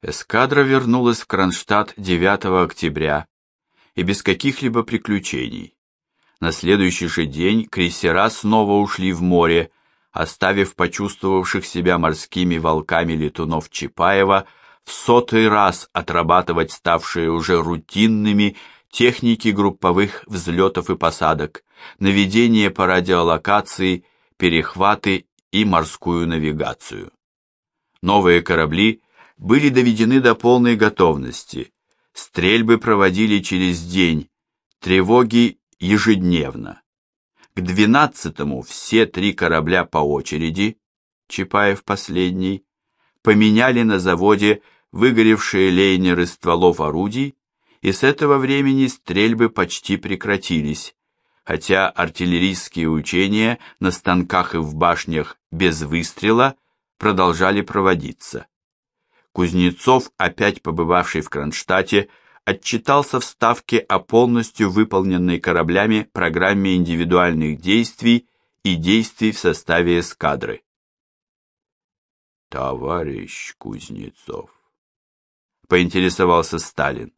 Эскадра вернулась в Кронштадт 9 октября и без каких-либо приключений. На следующий же день крейсера снова ушли в море, оставив почувствовавших себя морскими волками летунов Чапаева в сотый раз отрабатывать ставшие уже рутинными техники групповых взлетов и посадок, наведение по радиолокации, перехваты и морскую навигацию. Новые корабли были доведены до полной готовности, стрельбы проводили через день, тревоги ежедневно. К двенадцатому все три корабля по очереди, Чапаев последний, поменяли на заводе выгоревшие лейнеры стволов орудий, и с этого времени стрельбы почти прекратились, хотя артиллерийские учения на станках и в башнях без выстрела продолжали проводиться. Кузнецов, опять побывавший в Кронштадте, отчитался в Ставке о полностью выполненной кораблями программе индивидуальных действий и действий в составе эскадры. «Товарищ Кузнецов», — поинтересовался Сталин,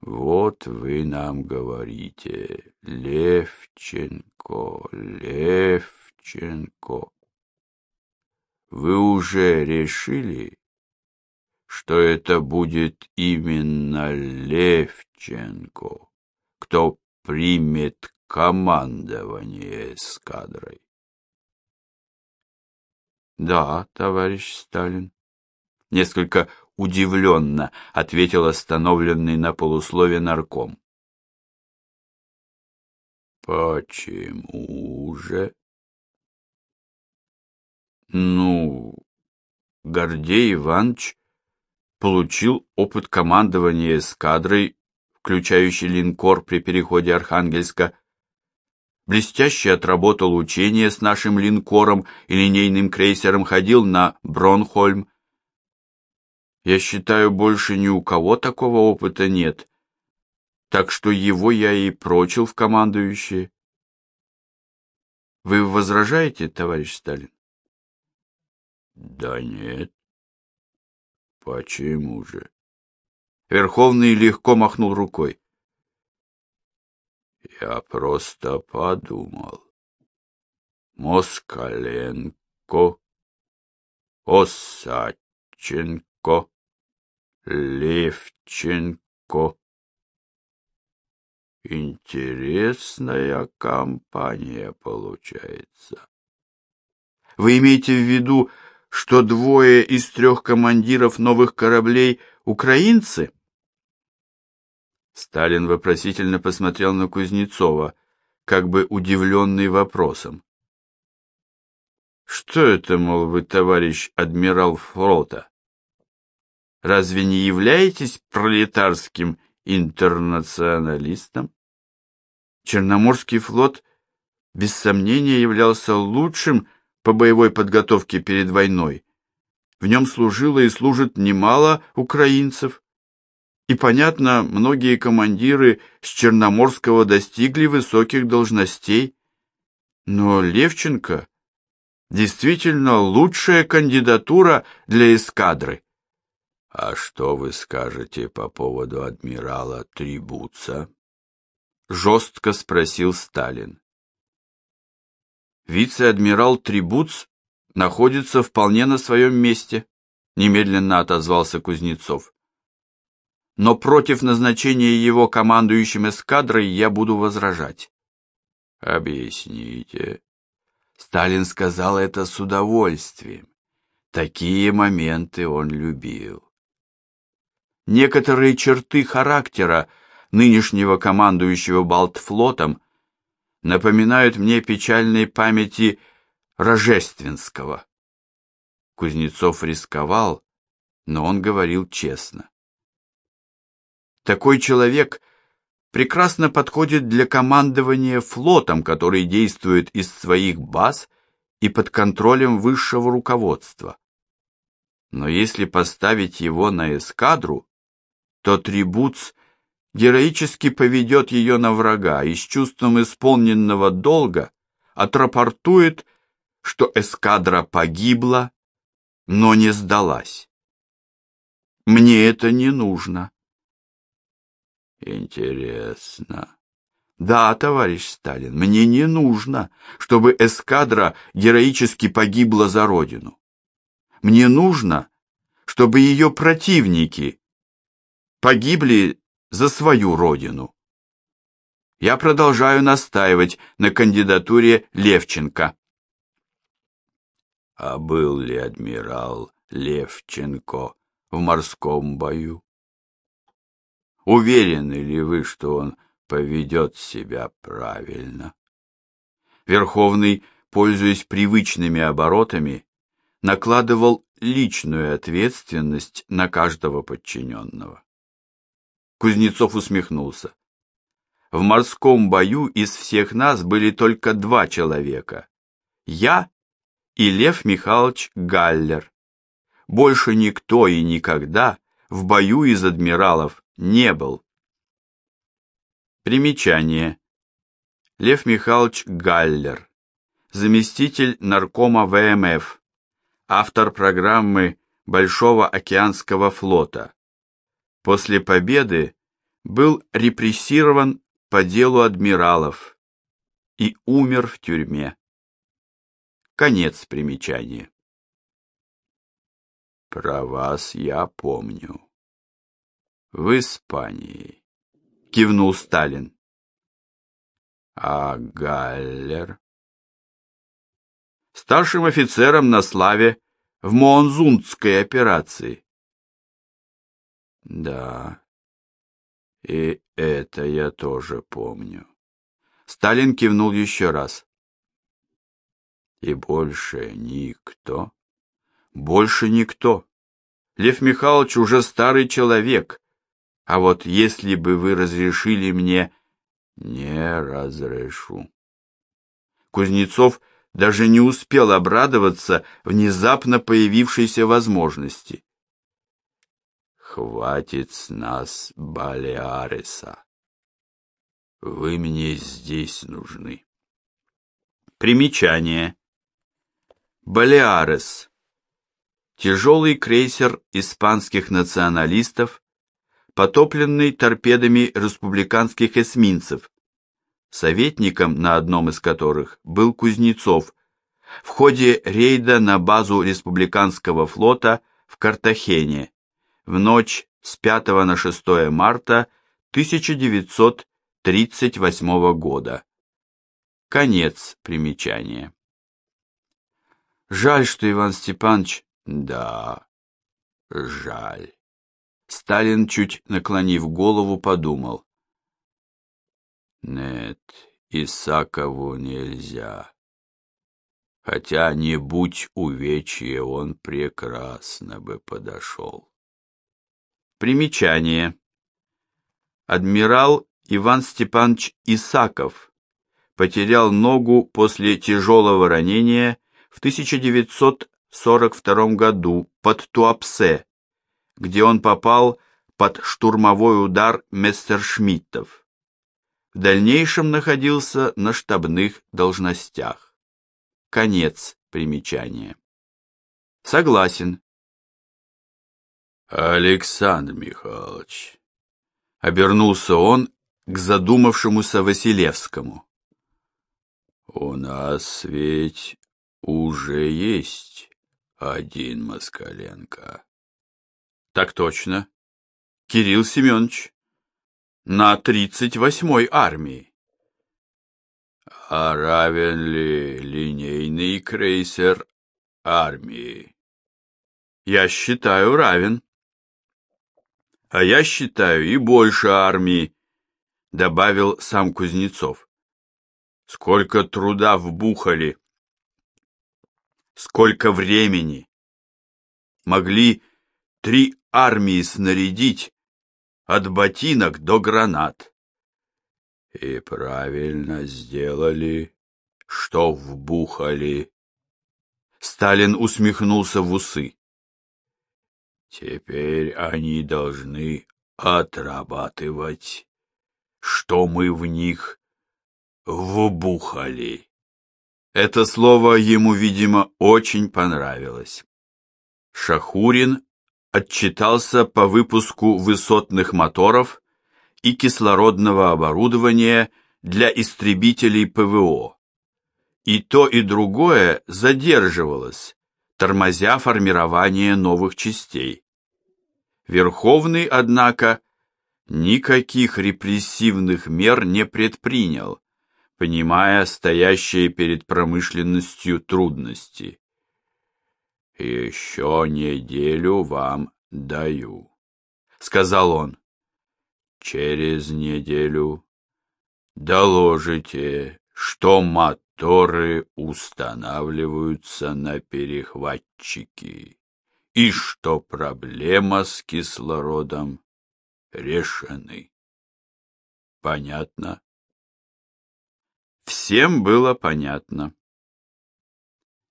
«вот вы нам говорите, Левченко, Левченко. Вы уже решили, что это будет именно Левченко, кто примет командование эскадрой. Да, товарищ Сталин. Несколько удивленно ответил остановленный на полуслове нарком. Почему же? Ну, Гордей Иванович получил опыт командования эскадрой, включающий линкор при переходе Архангельска, блестяще отработал учения с нашим линкором и линейным крейсером, ходил на Бронхольм. Я считаю, больше ни у кого такого опыта нет, так что его я и прочил в командующие. Вы возражаете, товарищ Сталин? Да нет. Почему же? Верховный легко махнул рукой. Я просто подумал. Москаленко, Осадченко, Левченко. Интересная компания получается. Вы имеете в виду что двое из трех командиров новых кораблей украинцы? Сталин вопросительно посмотрел на Кузнецова, как бы удивленный вопросом. Что это, мол, вы, товарищ адмирал флота? Разве не являетесь пролетарским интернационалистом? Черноморский флот без сомнения являлся лучшим по боевой подготовке перед войной. В нем служило и служит немало украинцев. И, понятно, многие командиры с Черноморского достигли высоких должностей. Но Левченко действительно лучшая кандидатура для эскадры. А что вы скажете по поводу адмирала Трибуца? Жестко спросил Сталин вице-адмирал Трибуц находится вполне на своем месте, немедленно отозвался Кузнецов. Но против назначения его командующим эскадрой я буду возражать. Объясните. Сталин сказал это с удовольствием. Такие моменты он любил. Некоторые черты характера нынешнего командующего Балтфлотом напоминают мне печальной памяти Рожественского. Кузнецов рисковал, но он говорил честно. Такой человек прекрасно подходит для командования флотом, который действует из своих баз и под контролем высшего руководства. Но если поставить его на эскадру, то Трибуц героически поведет ее на врага и с чувством исполненного долга отрапортует, что эскадра погибла, но не сдалась. Мне это не нужно. Интересно. Да, товарищ Сталин, мне не нужно, чтобы эскадра героически погибла за родину. Мне нужно, чтобы ее противники погибли за свою родину. Я продолжаю настаивать на кандидатуре Левченко. А был ли адмирал Левченко в морском бою? Уверены ли вы, что он поведет себя правильно? Верховный, пользуясь привычными оборотами, накладывал личную ответственность на каждого подчиненного. Кузнецов усмехнулся. В морском бою из всех нас были только два человека. Я и Лев Михайлович Галлер. Больше никто и никогда в бою из адмиралов не был. Примечание. Лев Михайлович Галлер, заместитель наркома ВМФ, автор программы Большого океанского флота. После победы был репрессирован по делу адмиралов и умер в тюрьме. Конец примечания. Про вас я помню. В Испании, кивнул Сталин. А Галлер? Старшим офицером на славе в Моонзундской операции. Да, и это я тоже помню. Сталин кивнул еще раз. И больше никто? Больше никто. Лев Михайлович уже старый человек. А вот если бы вы разрешили мне... Не разрешу. Кузнецов даже не успел обрадоваться внезапно появившейся возможности. Хватит с нас Балеареса. Вы мне здесь нужны. Примечание. Балеарес. Тяжелый крейсер испанских националистов, потопленный торпедами республиканских эсминцев, советником на одном из которых был Кузнецов, в ходе рейда на базу республиканского флота в Картахене в ночь с 5 на 6 марта 1938 года. Конец примечания. Жаль, что Иван Степанович... Да, жаль. Сталин, чуть наклонив голову, подумал. Нет, Исакову нельзя. Хотя не будь увечья, он прекрасно бы подошел. Примечание. Адмирал Иван Степанович Исаков потерял ногу после тяжелого ранения в 1942 году под Туапсе, где он попал под штурмовой удар мессершмиттов. В дальнейшем находился на штабных должностях. Конец примечания. Согласен. Александр Михайлович. Обернулся он к задумавшемуся Василевскому. У нас ведь уже есть один Москаленко. Так точно. Кирилл Семенович. На тридцать восьмой армии. А равен ли линейный крейсер армии? Я считаю, равен. А я считаю и больше армии, добавил сам Кузнецов. Сколько труда вбухали, сколько времени. Могли три армии снарядить от ботинок до гранат. И правильно сделали, что вбухали. Сталин усмехнулся в усы. Теперь они должны отрабатывать, что мы в них вбухали. Это слово ему, видимо, очень понравилось. Шахурин отчитался по выпуску высотных моторов и кислородного оборудования для истребителей ПВО. И то, и другое задерживалось, тормозя формирование новых частей. Верховный, однако, никаких репрессивных мер не предпринял, понимая стоящие перед промышленностью трудности. «Еще неделю вам даю», — сказал он. «Через неделю доложите, что моторы устанавливаются на перехватчики и что проблема с кислородом решены. Понятно?» Всем было понятно.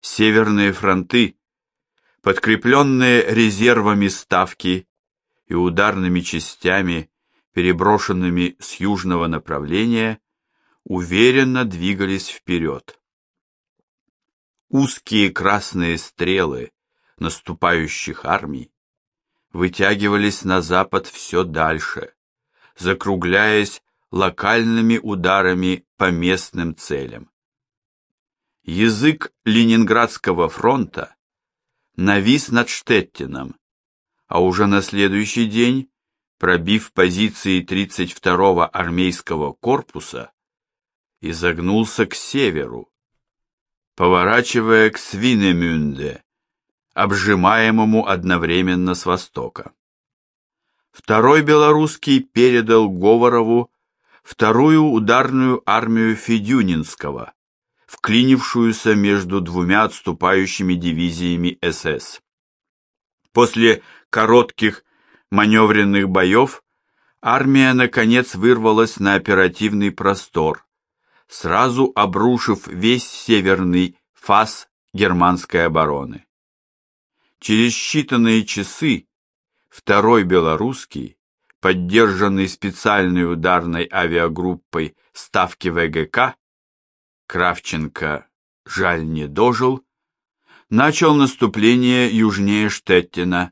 Северные фронты, подкрепленные резервами ставки и ударными частями, переброшенными с южного направления, уверенно двигались вперед. Узкие красные стрелы наступающих армий вытягивались на запад все дальше, закругляясь локальными ударами по местным целям. Язык Ленинградского фронта навис над Штеттином, а уже на следующий день, пробив позиции 32-го армейского корпуса, изогнулся к северу, поворачивая к Свинемюнде, обжимаемому одновременно с востока. Второй белорусский передал Говорову вторую ударную армию Федюнинского, вклинившуюся между двумя отступающими дивизиями СС. После коротких маневренных боев армия наконец вырвалась на оперативный простор, сразу обрушив весь северный фас германской обороны. Через считанные часы второй белорусский поддержанный специальной ударной авиагруппой Ставки ВГК, Кравченко, жаль, не дожил, начал наступление южнее Штеттина,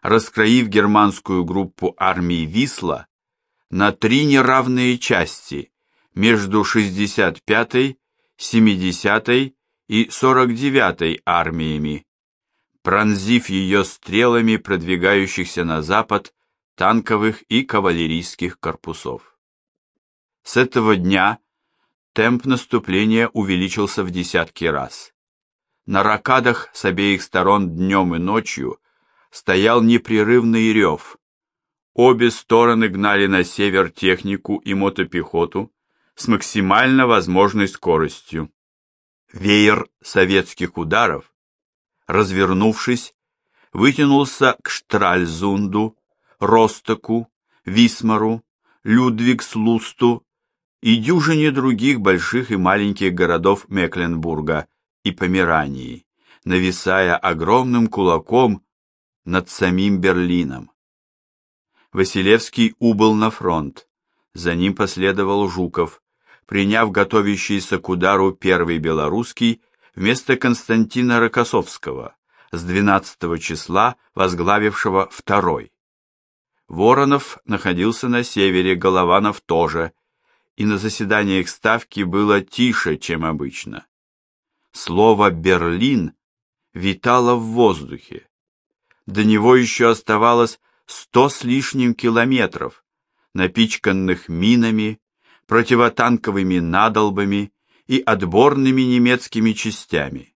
раскроив германскую группу армии Висла на три неравные части между 65-й, 70-й и 49-й армиями, пронзив ее стрелами продвигающихся на запад танковых и кавалерийских корпусов. С этого дня темп наступления увеличился в десятки раз. На ракадах с обеих сторон днем и ночью стоял непрерывный рев. Обе стороны гнали на север технику и мотопехоту с максимально возможной скоростью. Веер советских ударов, развернувшись, вытянулся к Штральзунду, Ростоку, Висмару, Людвигслусту и дюжине других больших и маленьких городов Мекленбурга и Померании, нависая огромным кулаком над самим Берлином. Василевский убыл на фронт, за ним последовал Жуков, приняв готовящийся к удару первый белорусский вместо Константина Рокоссовского, с 12 числа возглавившего второй. Воронов находился на севере, Голованов тоже, и на заседаниях ставки было тише, чем обычно. Слово «Берлин» витало в воздухе. До него еще оставалось сто с лишним километров, напичканных минами, противотанковыми надолбами и отборными немецкими частями.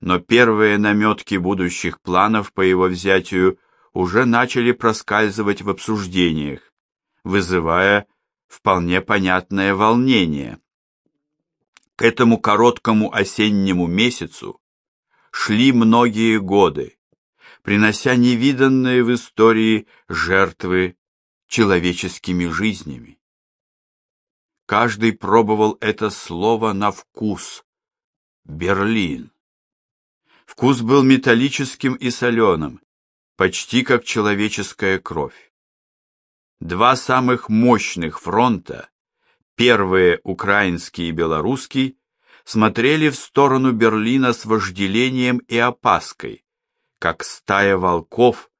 Но первые наметки будущих планов по его взятию уже начали проскальзывать в обсуждениях, вызывая вполне понятное волнение. К этому короткому осеннему месяцу шли многие годы, принося невиданные в истории жертвы человеческими жизнями. Каждый пробовал это слово на вкус. Берлин. Вкус был металлическим и соленым, почти как человеческая кровь. Два самых мощных фронта, первые украинский и белорусский, смотрели в сторону Берлина с вожделением и опаской, как стая волков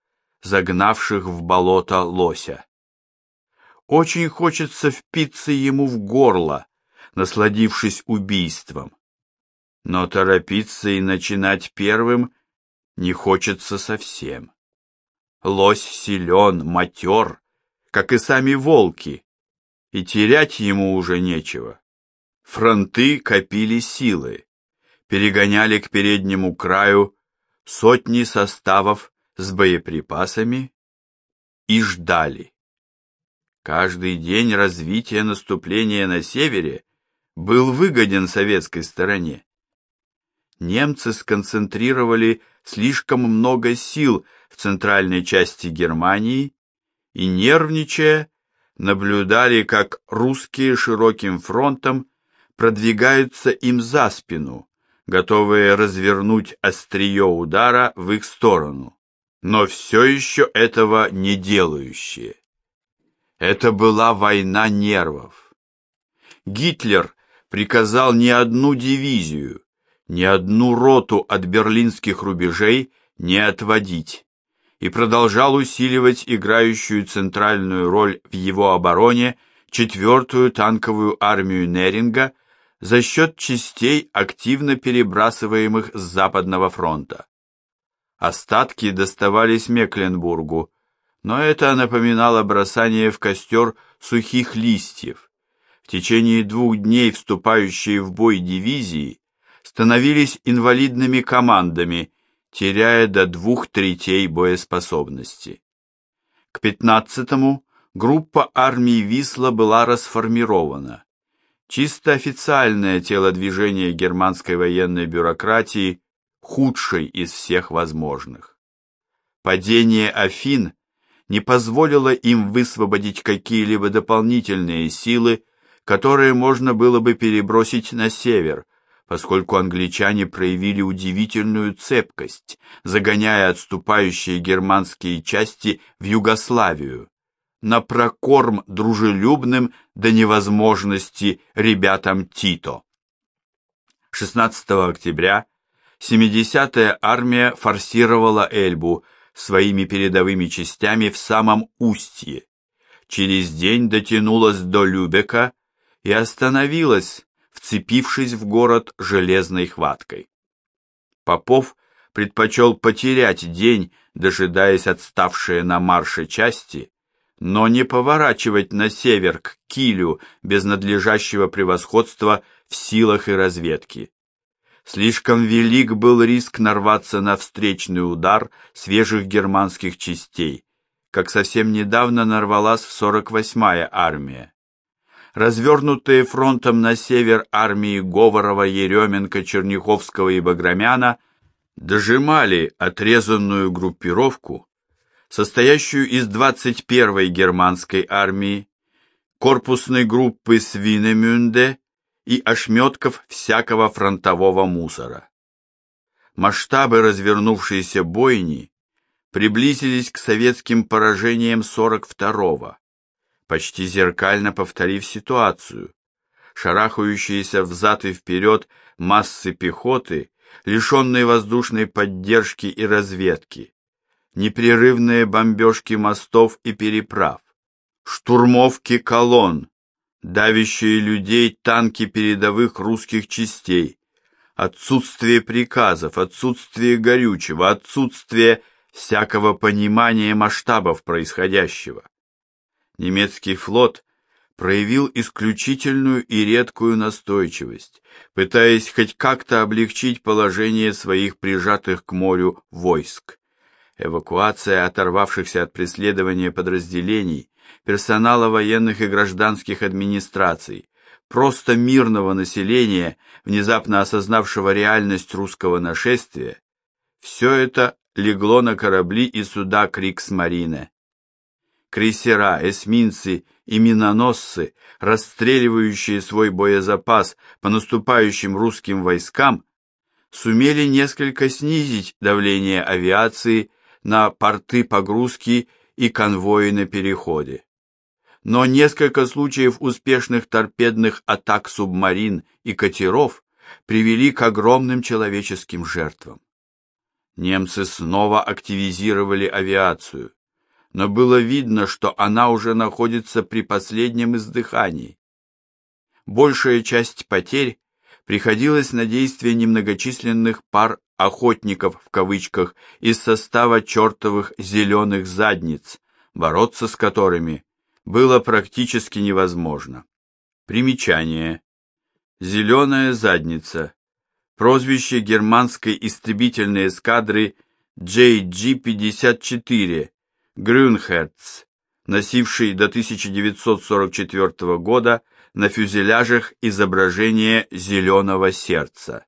загнавших в болото лося. Очень хочется впиться ему в горло, насладившись убийством. Но торопиться и начинать первым не хочется совсем. Лось силен, матер, как и сами волки, и терять ему уже нечего. Фронты копили силы, перегоняли к переднему краю сотни составов с боеприпасами и ждали. Каждый день развития наступления на севере был выгоден советской стороне. Немцы сконцентрировали слишком много сил в центральной части Германии и, нервничая, наблюдали, как русские широким фронтом продвигаются им за спину, готовые развернуть острие удара в их сторону, но все еще этого не делающие. Это была война нервов. Гитлер приказал ни одну дивизию, ни одну роту от берлинских рубежей не отводить и продолжал усиливать играющую центральную роль в его обороне четвертую танковую армию Неринга за счет частей, активно перебрасываемых с Западного фронта. Остатки доставались Мекленбургу, но это напоминало бросание в костер сухих листьев. В течение двух дней вступающие в бой дивизии становились инвалидными командами, теряя до двух третей боеспособности. К 15-му группа армий Висла была расформирована. Чисто официальное телодвижение германской военной бюрократии худшей из всех возможных. Падение Афин не позволило им высвободить какие-либо дополнительные силы, которые можно было бы перебросить на север, поскольку англичане проявили удивительную цепкость, загоняя отступающие германские части в Югославию, на прокорм дружелюбным до невозможности ребятам Тито. 16 октября 70-я армия форсировала Эльбу своими передовыми частями в самом устье. Через день дотянулась до Любека и остановилась, вцепившись в город железной хваткой. Попов предпочел потерять день, дожидаясь отставшие на марше части, но не поворачивать на север к Килю без надлежащего превосходства в силах и разведке. Слишком велик был риск нарваться на встречный удар свежих германских частей, как совсем недавно нарвалась 48-я армия. Развернутые фронтом на север армии Говорова, Еременко, Черняховского и Баграмяна дожимали отрезанную группировку, состоящую из 21-й германской армии, корпусной группы Свинемюнде и ошметков всякого фронтового мусора. Масштабы развернувшейся бойни приблизились к советским поражениям 42-го, почти зеркально повторив ситуацию. Шарахающиеся взад и вперед массы пехоты, лишенные воздушной поддержки и разведки, непрерывные бомбежки мостов и переправ, штурмовки колонн, давящие людей танки передовых русских частей, отсутствие приказов, отсутствие горючего, отсутствие всякого понимания масштабов происходящего. Немецкий флот проявил исключительную и редкую настойчивость, пытаясь хоть как-то облегчить положение своих прижатых к морю войск. Эвакуация оторвавшихся от преследования подразделений персонала военных и гражданских администраций, просто мирного населения, внезапно осознавшего реальность русского нашествия, все это легло на корабли и суда Криксмарина. Крейсера, эсминцы и миноносцы, расстреливающие свой боезапас по наступающим русским войскам, сумели несколько снизить давление авиации на порты погрузки и конвои на переходе. Но несколько случаев успешных торпедных атак субмарин и катеров привели к огромным человеческим жертвам. Немцы снова активизировали авиацию, но было видно, что она уже находится при последнем издыхании. Большая часть потерь приходилась на действия немногочисленных пар «охотников» в кавычках из состава чертовых «зеленых задниц», бороться с которыми было практически невозможно. Примечание. «Зеленая задница» прозвище германской истребительной эскадры JG-54 Грюнхерц, носившей до 1944 года на фюзеляжах изображение зеленого сердца.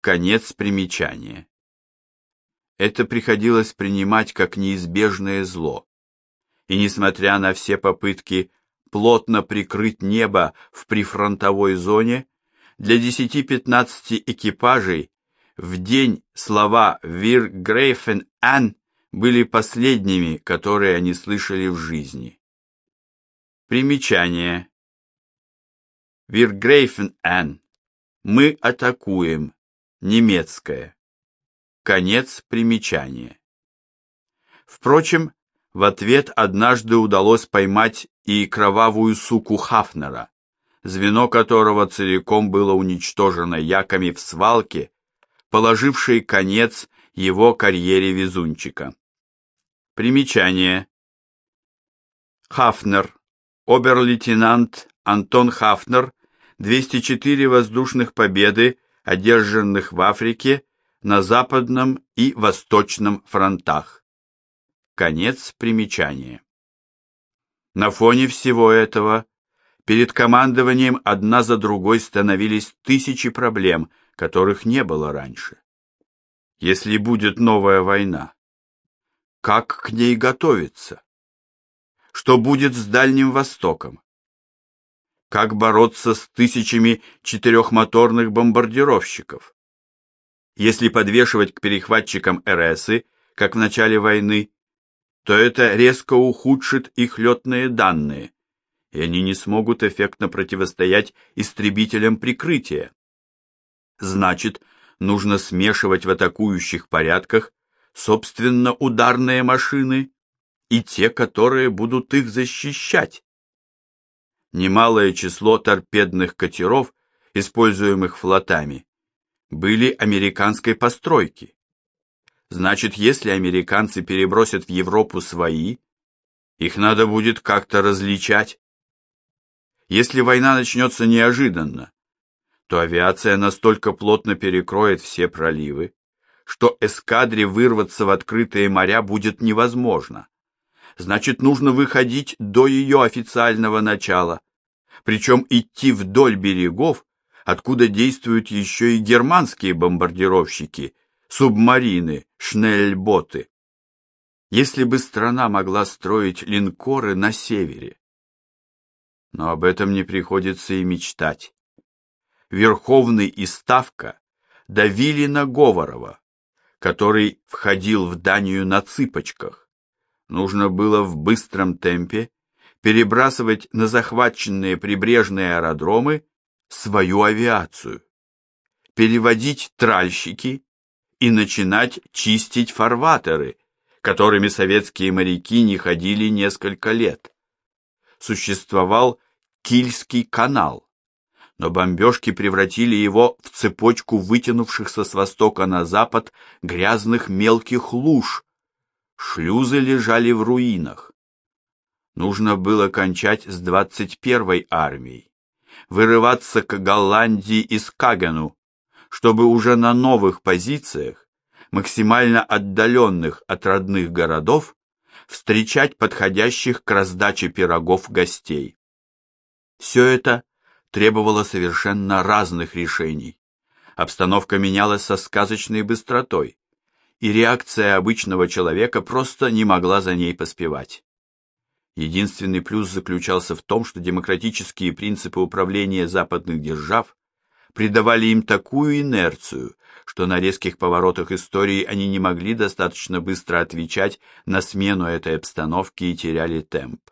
Конец примечания. Это приходилось принимать как неизбежное зло. И несмотря на все попытки плотно прикрыть небо в прифронтовой зоне, для 10-15 экипажей в день слова «Wir greifen an» были последними, которые они слышали в жизни. Примечание. «Wir greifen an» «Мы атакуем» немецкое. Конец примечания. Впрочем, в ответ однажды удалось поймать и кровавую суку Хафнера, звено которого целиком было уничтожено яками в свалке, положившей конец его карьере везунчика. Примечание. Хафнер. Обер-лейтенант Антон Хафнер. 204 воздушных победы, одержанных в Африке, на Западном и Восточном фронтах. Конец примечания. На фоне всего этого Перед командованием одна за другой становились тысячи проблем, которых не было раньше. Если будет новая война, как к ней готовиться? Что будет с Дальним Востоком? Как бороться с тысячами четырехмоторных бомбардировщиков? Если подвешивать к перехватчикам РСы, как в начале войны, то это резко ухудшит их летные данные, и они не смогут эффектно противостоять истребителям прикрытия. Значит, нужно смешивать в атакующих порядках собственно ударные машины и те, которые будут их защищать. Немалое число торпедных катеров, используемых флотами, были американской постройки. Значит, если американцы перебросят в Европу свои, их надо будет как-то различать. Если война начнется неожиданно, то авиация настолько плотно перекроет все проливы, что эскадре вырваться в открытые моря будет невозможно. Значит, нужно выходить до ее официального начала, причем идти вдоль берегов, откуда действуют еще и германские бомбардировщики, субмарины, шнельботы. Если бы страна могла строить линкоры на севере, но об этом не приходится и мечтать. Верховный и Ставка давили на Говорова, который входил в Данию на цыпочках. Нужно было в быстром темпе перебрасывать на захваченные прибрежные аэродромы свою авиацию, переводить тральщики и начинать чистить фарватеры, которыми советские моряки не ходили несколько лет существовал Кильский канал, но бомбежки превратили его в цепочку вытянувшихся с востока на запад грязных мелких луж. Шлюзы лежали в руинах. Нужно было кончать с 21-й армией, вырываться к Голландии и Скагену, чтобы уже на новых позициях, максимально отдаленных от родных городов, встречать подходящих к раздаче пирогов гостей. Все это требовало совершенно разных решений. Обстановка менялась со сказочной быстротой, и реакция обычного человека просто не могла за ней поспевать. Единственный плюс заключался в том, что демократические принципы управления западных держав придавали им такую инерцию, что на резких поворотах истории они не могли достаточно быстро отвечать на смену этой обстановки и теряли темп.